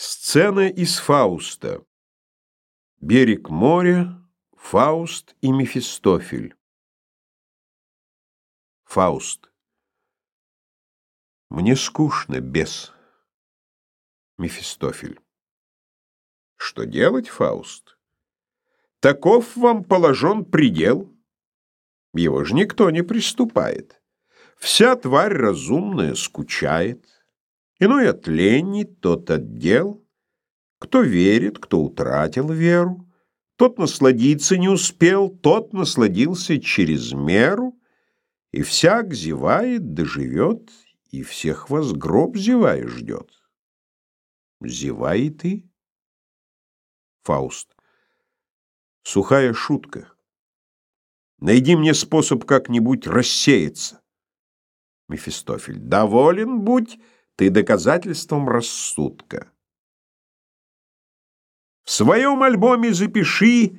Сцена из Фауста. Берег моря, Фауст и Мефистофель. Фауст. Мне скучно, бес. Мефистофель. Что делать, Фауст? Таков вам положен предел. Его ж никто не преступает. Вся тварь разумная скучает. Иной от лени, тот от дел. Кто верит, кто утратил веру. Тот насладиться не успел, тот насладился через меру. И всяк зевает, доживет, и всех вас гроб зевая ждет. Зевай и ты. Фауст. Сухая шутка. Найди мне способ как-нибудь рассеяться. Мефистофель. Доволен будь, ты доказательством рассудка. В своем альбоме запиши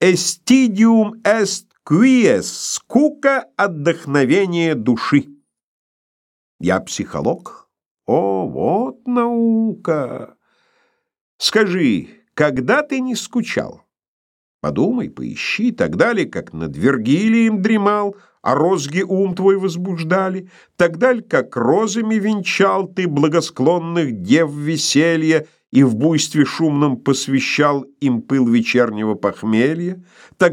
«Эстидиум est quies» — «Скука отдохновение души». Я психолог. О, вот наука! Скажи, когда ты не скучал? Подумай, поищи, так далее, как над Вергилием дремал, а розги ум твой возбуждали, далее, как розами венчал ты благосклонных дев веселья и в буйстве шумном посвящал им пыл вечернего похмелья,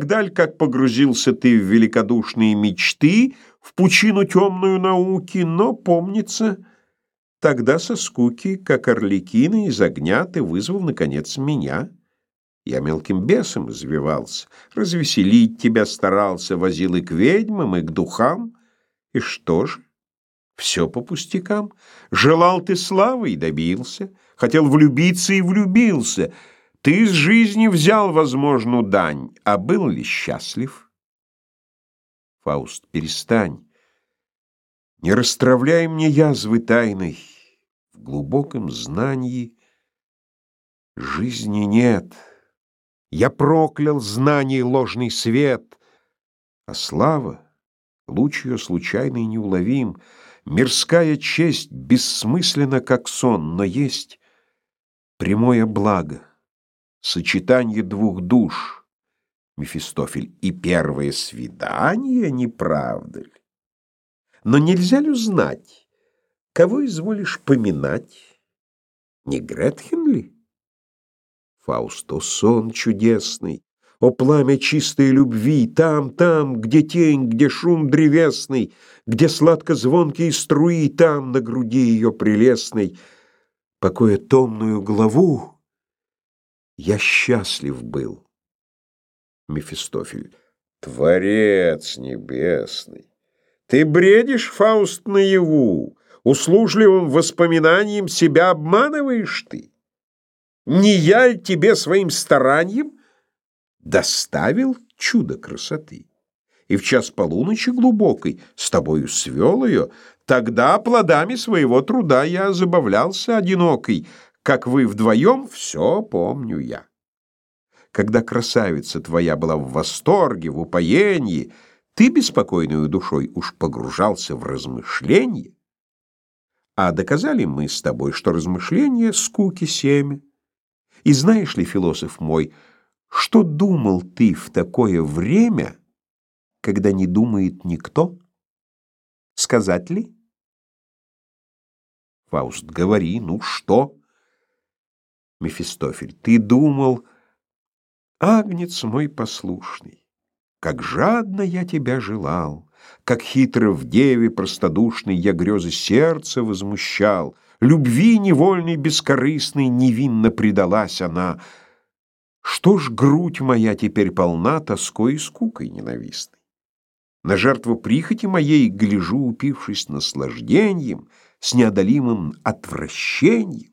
далее, как погрузился ты в великодушные мечты, в пучину темную науки, но, помнится, тогда со скуки, как орликины из огня, ты вызвал, наконец, меня». Я мелким бесом извивался, развеселить тебя старался, возил и к ведьмам, и к духам. И что же? Все по пустякам. Желал ты славы и добился, хотел влюбиться и влюбился. Ты из жизни взял возможную дань, а был ли счастлив? Фауст, перестань. Не расстравляй мне язвы тайной. В глубоком знании жизни нет. Я проклял знаний ложный свет, а слава, луч ее случайный неуловим, мирская честь бессмысленна, как сон, но есть прямое благо, сочетание двух душ, Мефистофель, и первое свидание, не правда ли? Но нельзя ли узнать, кого изволишь поминать? Не Гретхен ли? Фауст, о сон чудесный, о пламя чистой любви, там, там, где тень, где шум древесный, где сладко-звонкие струи, там, на груди ее прелестной, покоя томную главу, я счастлив был. Мефистофель. Творец небесный! Ты бредишь, Фауст, наяву, услужливым воспоминанием себя обманываешь ты? Не я ли тебе своим старанием доставил чудо красоты? И в час полуночи глубокой с тобою свел ее, тогда плодами своего труда я забавлялся одинокой, как вы вдвоем, все помню я. Когда красавица твоя была в восторге, в упоении, ты беспокойную душой уж погружался в размышления, а доказали мы с тобой, что размышления — скуки семя. И знаешь ли, философ мой, что думал ты в такое время, когда не думает никто? Сказать ли? Фауст, говори, ну что? Мефистофель, ты думал, агнец мой послушный, как жадно я тебя желал, как хитро в деве простодушной я грезы сердца возмущал, Любви невольной, бескорыстной, невинно предалась она. Что ж грудь моя теперь полна тоской и скукой ненавистной? На жертву прихоти моей гляжу, упившись наслаждением, с неодолимым отвращением.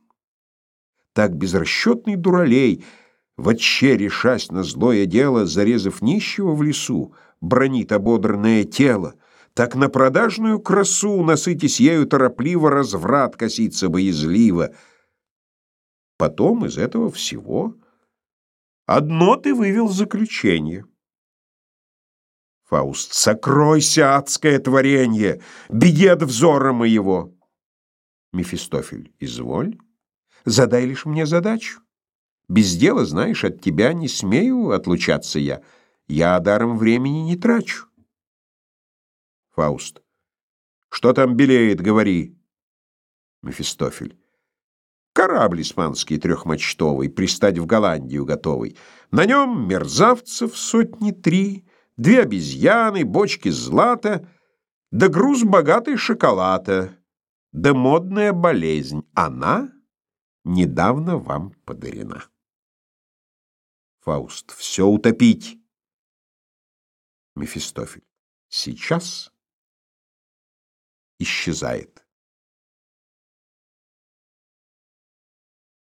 Так безрасчетный дуралей, вообще решась на злое дело, зарезав нищего в лесу, бронит ободранное тело, так на продажную красу, насытясь ею торопливо, разврат косится боязливо. Потом из этого всего одно ты вывел заключение. Фауст, сокройся, адское творение, беги от взора моего. Мефистофель, изволь. Задай лишь мне задачу. Без дела, знаешь, от тебя не смею отлучаться я. Я даром времени не трачу. Фауст. Что там белеет, говори. Мефистофель. Корабль испанский трехмачтовый, пристать в Голландию готовый. На нем мерзавцев сотни три, две обезьяны, бочки злата, да груз богатый шоколада, да модная болезнь. Она недавно вам подарена. Фауст. Все утопить. Мефистофель. Сейчас исчезает.